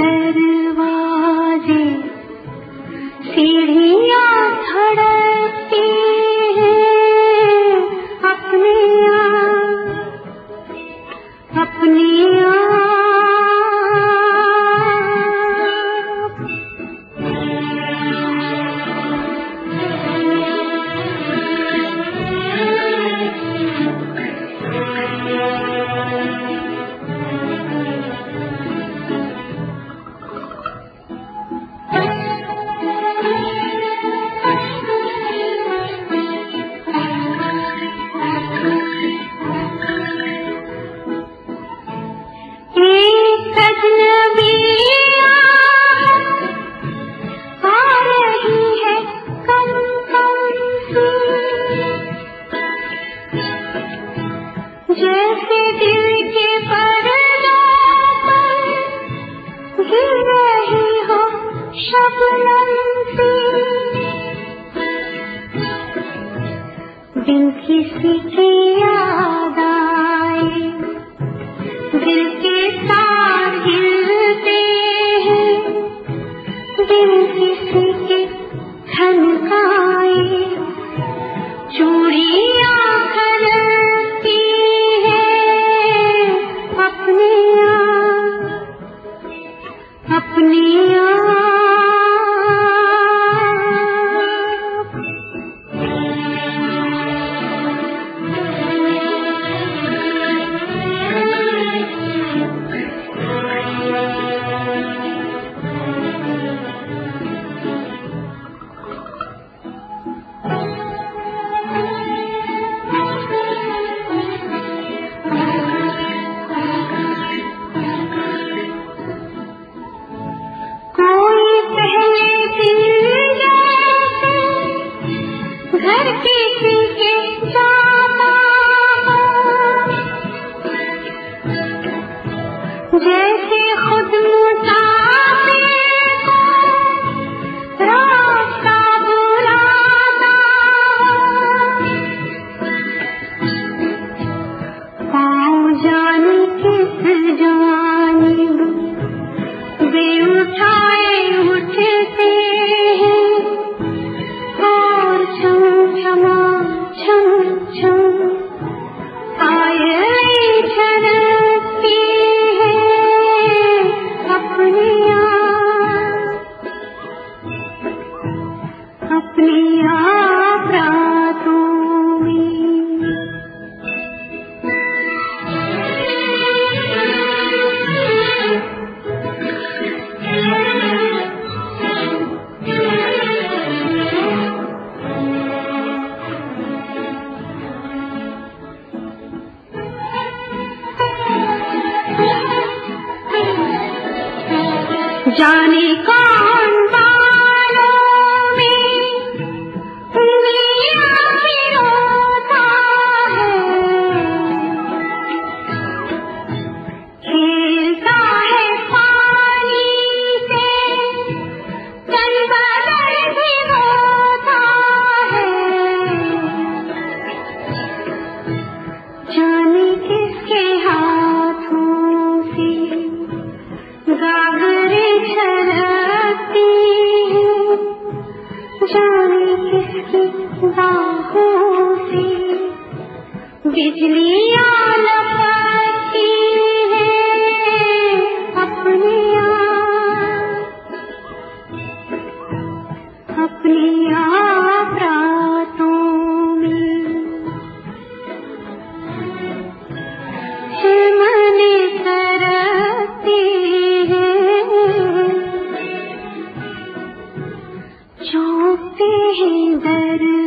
धर शबनम से। दिल किसी की याद आए, दिल के तार हिलते हैं। दिल किसी के खनकाए चूड़ी जाने का जाने किसकी बाहों से बिजलियाँ होते हैं दर्द